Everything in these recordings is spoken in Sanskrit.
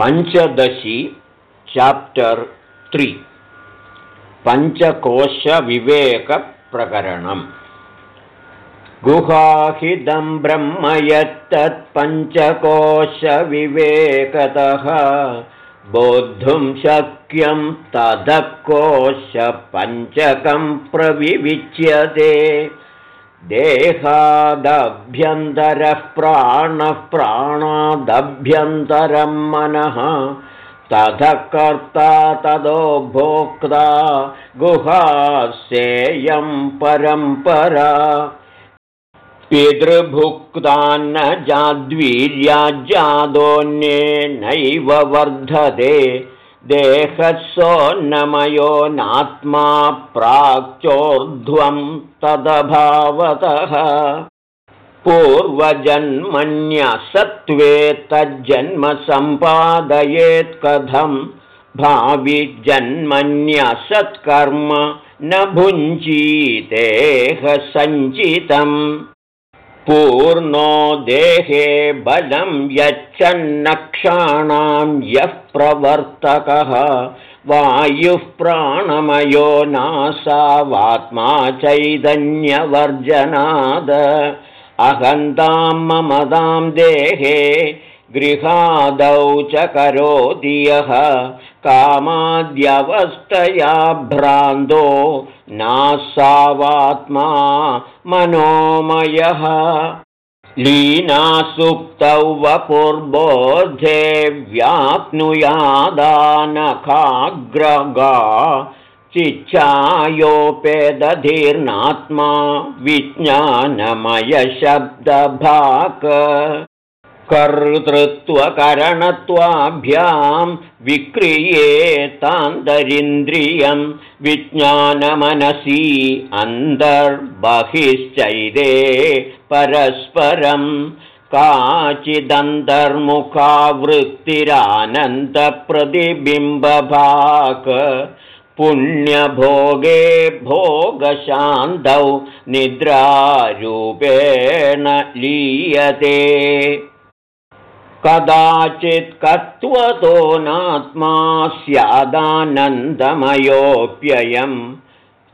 पञ्चदशी चाप्टर् त्रि। पञ्चकोशविवेकप्रकरणम्। गुहाहिदं ब्रह्म यत्तत्पञ्चकोशविवेकतः बोद्धुं शक्यं ततः कोशपञ्चकं प्रविविच्यते देहादभ्यन्तरः प्राणः प्राणादभ्यन्तरं मनः। ततः कर्ता तदो भोक्ता गुहास्येयं परम्परा। पितृभुक्तान्न जाद्वीर्याजादोन्ये नैव वर्धते देहसोन्नमयो नात्मा प्राक्चोर्ध्वं तदभावतः। पूर्वजन्मन्यसत्त्वे तज्जन्म सम्पादयेत्कथं भाविजन्मन्यसत्कर्म न भुञ्जीतेह सञ्चितम् पूर्णो देहे बलं यच्छन्नक्षाणां यः प्रवर्तकः। वायुः प्राणमयो नासावात्मा चैतन्यवर्जनाद। अहन्तां ममदां देहे गृहादौ च करोति यः कामाद्यवस्थया भ्रान्तो नासावात्मा मनोमयः। लीनासुप्तौ वपुर्बोधे व्याप्नुयादानखाग्रगा चिच्छायोपेदधीर्नात्मा विज्ञानमयशब्दभाक कर्तृत्वकरणत्वाभ्यां विक्रियेतान्तरिन्द्रियं विज्ञानमनसि अन्तर्बहिश्चैरे परस्परं काचिदन्तर्मुखावृत्तिरानन्दप्रतिबिम्बभाक् पुण्यभोगे भोगशान्तौ निद्रारूपेण लीयते कदाचित् कत्वतो नात्मा स्यादानन्दमयोऽप्ययम्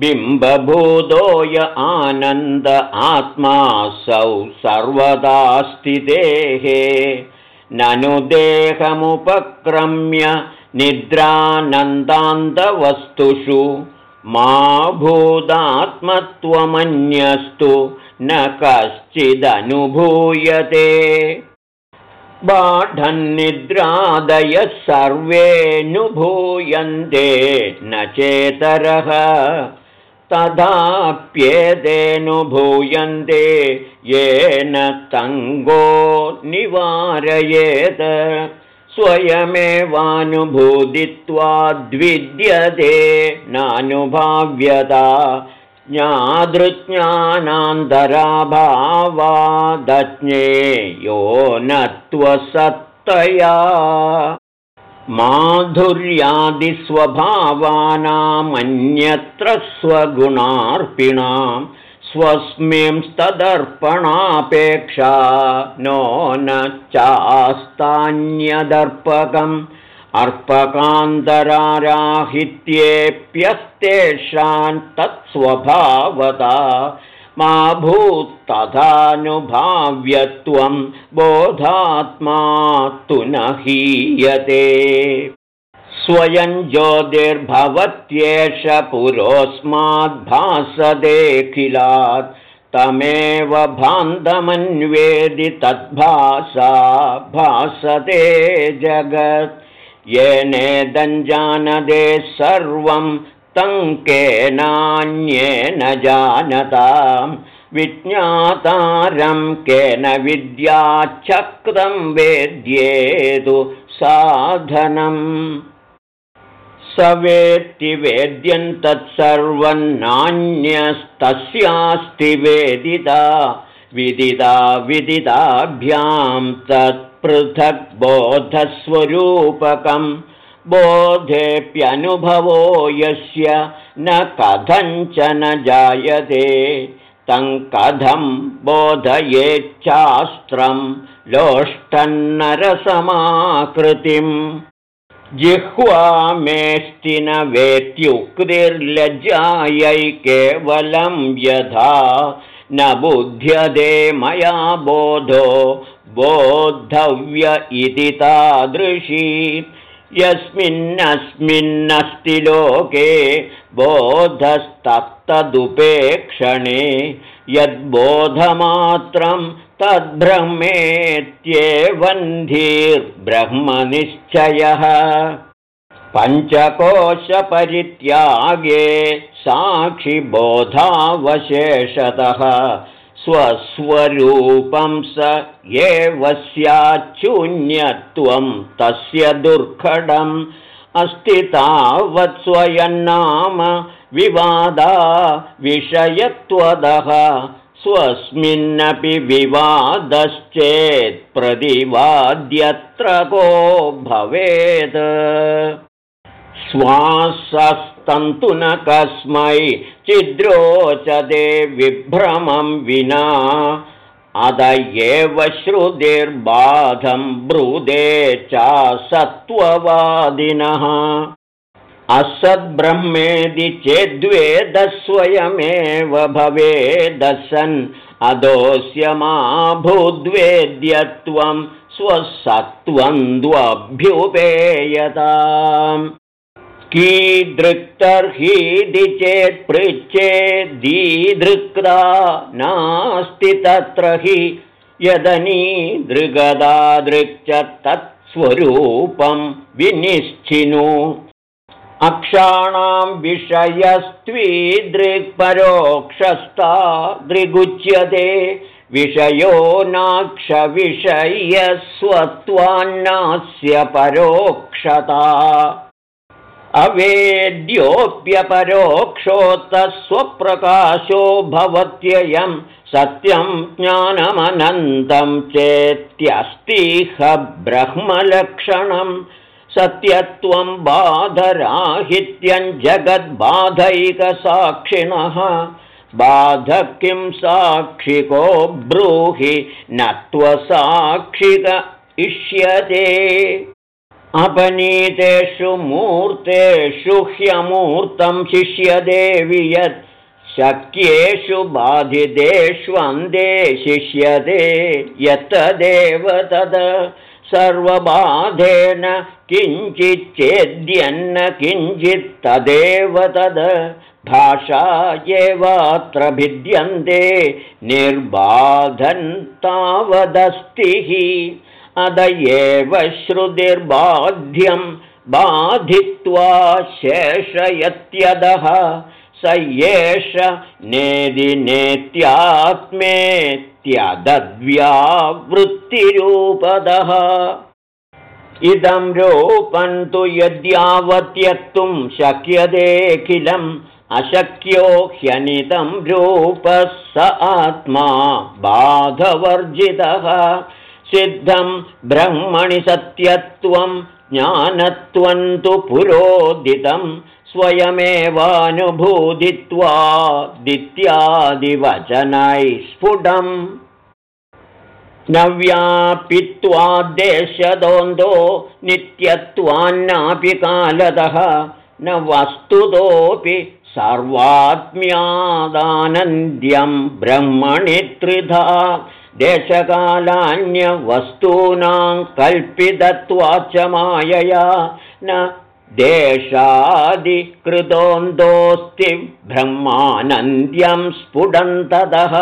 बिम्बभूतोय आनन्द आत्मासौ सर्वदा स्थितेः ननु देहमुपक्रम्य निद्रानन्दान्तवस्तुषु मा भूदात्मत्वमन्यस्तु न कश्चिदनुभूयते बाढन्निद्रादयः सर्वेऽनुभूयन्ते न चेतरः। तथाप्येतेऽनुभूयन्ते येन तङ्गो निवारयेत्। स्वयमेवानुभूदित्वाद्विद्यते नानुभाव्यता ज्ञातृज्ञानान्तराभावादज्ञे यो न त्वसत्तया। माधुर्यादिस्वभावानामन्यत्र स्वगुणार्पिणां स्वस्मिंस्तदर्पणापेक्षा नो न चास्तान्यदर्पकम् अर्पकान्तराराहित्येऽप्यस्तेषां तत्स्वभावता मा भूत्तथानुभाव्यत्वं बोधात्मा तु न हीयते। स्वयं ज्योतिर्भवत्येष पुरोऽस्माद्भासदेऽखिलात् तमेव भान्तमन्वेदि तद्भासा भासते जगत् येनेदञ्जानदे सर्वं केनान्येन जानतां विज्ञातारं केन विद्याचक्रं वेद्येतु साधनम् स वेत्ति वेद्यं तत्सर्वं नान्यस्तस्यास्ति वेदिता विदिता विदिताभ्यां तत् पृथग्बोधस्वरूपकं बोधेऽप्यनुभवो यस्य न कथञ्चन जायते। तं कथं बोधयेच्छास्त्रं लोष्टन्नरसमाकृतिम्। जिह्वा मेष्टि न वेत्युक्तिर्लज्जायै केवलं यथा न बुध्यते मया बोधो बोद्धव्य इति तादृशी। यस्मिन्नस्मिन्नस्ति लोके बोधस्तप्तदुपेक्षणे। यद्बोधमात्रं तद्ब्रह्मेत्येवन्धिर्ब्रह्मनिश्चयः पञ्चकोशपरित्यागे साक्षिबोधावशेषतः स्वस्वरूपं स एव स्याच्छून्यत्वं तस्य दुर्घटम् अस्ति तावत् स्वयन्नाम विवादा विषयत्वदः। स्वस्मिन्नपि विवादश्चेत्प्रतिवाद्यत्र को भवेत् श्वासस्तन्तु न कस्मै चिद्रोचते विभ्रमं विना। अद एव श्रुतिर्बाधं ब्रूदे चासत्त्ववादिनः असद्ब्रह्मेदि चेद्वेदस्वयमेव भवेदसन्। अदोऽस्यमाभूद्वेद्यत्वं स्वसत्त्वं द्वभ्युपेयताम् कीदृक्तर्हीदि चेत्पृच्छेदीदृक्ता नास्ति तत्र हि यदनीदृगदादृक् तत्स्वरूपं विनिश्चिनु। अक्षाणां विषयस्त्वीदृक्परोक्षस्ता दृगुच्यते। विषयो नाक्षविषयस्वत्वान्नास्य परोक्षता अवेद्योऽप्यपरोक्षोत्तस्वप्रकाशो भवत्ययं सत्यं ज्ञानमनन्तं चेत्यस्तिह ब्रह्मलक्षणं सत्यत्वं बाधराहित्यं जगद्बाधैकसाक्षिणः। बाध किं साक्षिको ब्रूहि न त्वसाक्षिक इष्यते अपनीतेषु मूर्तेषु ह्यमूर्तं शिष्यदेवि यत् शक्येषु बाधितेष्वन्दे शिष्यते यत्तदेव तद्। सर्वबाधेन किञ्चिच्चेद्यन्न किञ्चित् तदेव तद्। भाषा एवात्र भिद्यन्ते। निर्बाधन्तावदस्तिः अद एव श्रुतिर्बाध्यं बाधित्वा शेषयत्यदः। स एष नेदिनेत्यात्मेत्यदव्यावृत्तिरूपदः इदं रूपं तु यद्यावत्यक्तुं शक्यतेऽखिलम् अशक्यो ह्यनितं रूपः स आत्मा बाधवर्जितः सिद्धं ब्रह्मणि सत्यत्वं ज्ञानत्वं तु पुरोदितं स्वयमेवानुभूदित्वादित्यादिवचनैः स्फुटम् न व्यापित्वाद्देश्यदोन्दो नित्यत्वान्नापि कालतः न वस्तुतोऽपि सर्वात्म्यादानन्द्यं ब्रह्मणि त्रिधा देशकालान्यवस्तूनां कल्पितत्वाच्च मायया न देशादिकृतोन्दोऽस्ति ब्रह्मानन्द्यं स्फुटन्ततः।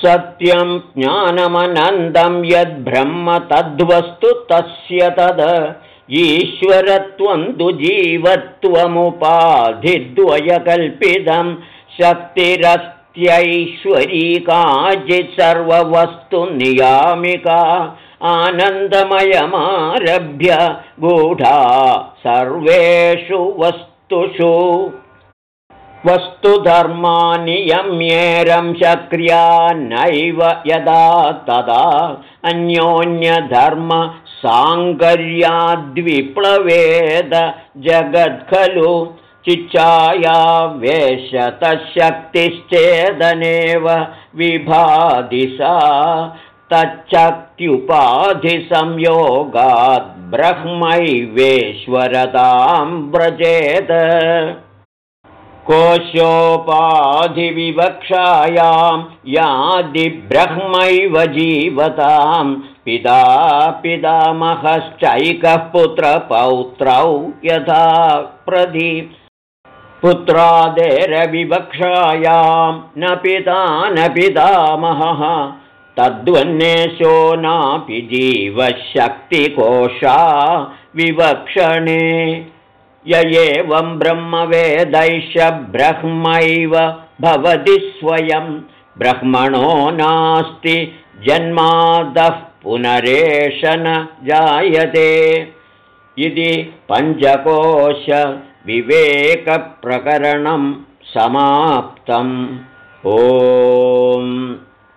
सत्यं ज्ञानमनन्दं यद्ब्रह्म तद्वस्तु तस्य तद्। ईश्वरत्वं तु जीवत्वमुपाधिद्वयकल्पितं शक्तिरस् ऐश्वरी काचित् सर्ववस्तु नियामिका आनन्दमयमारभ्य गूढा सर्वेषु वस्तुषु। वस्तुधर्मानियम्येरं चक्र्या नैव यदा तदा अन्योन्यधर्मसाङ्गर्याद्विप्लवेद जगत् चिच्चायावेशतशक्तिश्चेदनेव विभाधि सा तच्चक्त्युपाधिसंयोगाद् ब्रह्मैवेश्वरतां व्रजेत। कोशोपाधिविवक्षायां यादिब्रह्मैव जीवतां पिता पितामहश्चैकः पुत्रपौत्रौ यथा प्रधि पुत्रादेरविवक्षायां न पिता न पितामहः तद्वन्नेशो नापि जीवशक्तिकोशा विवक्षणे। य एवं ब्रह्मवेदैष ब्रह्मैव भवति स्वयं। ब्रह्मणो नास्ति जन्मादः पुनरेष न जायते। इति पञ्चकोशविवेकप्रकरणं समाप्तम्। ओ